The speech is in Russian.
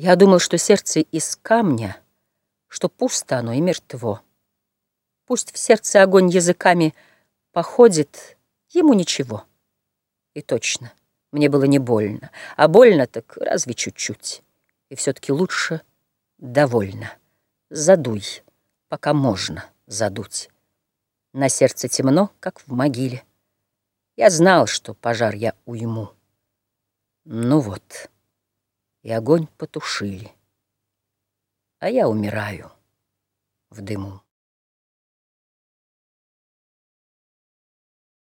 Я думал, что сердце из камня, Что пусто оно и мертво. Пусть в сердце огонь языками Походит, ему ничего. И точно, мне было не больно, А больно так разве чуть-чуть. И все-таки лучше довольно. Задуй, пока можно задуть. На сердце темно, как в могиле. Я знал, что пожар я уйму. Ну вот, и огонь потушили, а я умираю в дыму.